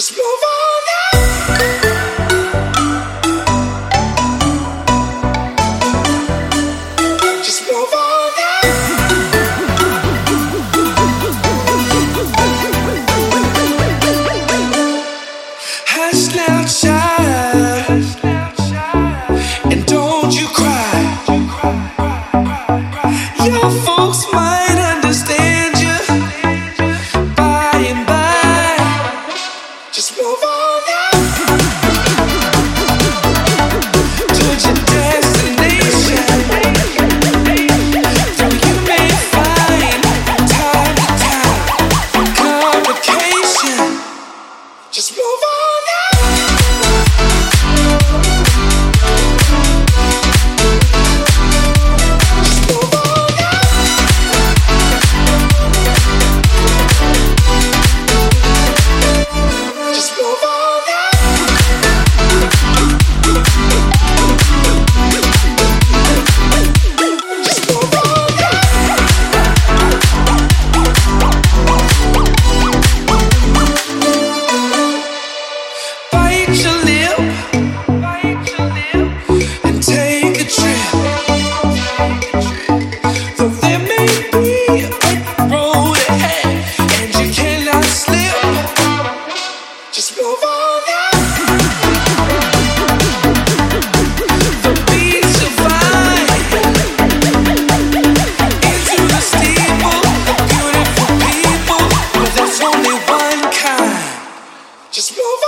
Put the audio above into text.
Just move on now. Just move on now. And don't you cry. You're Just move on. Just move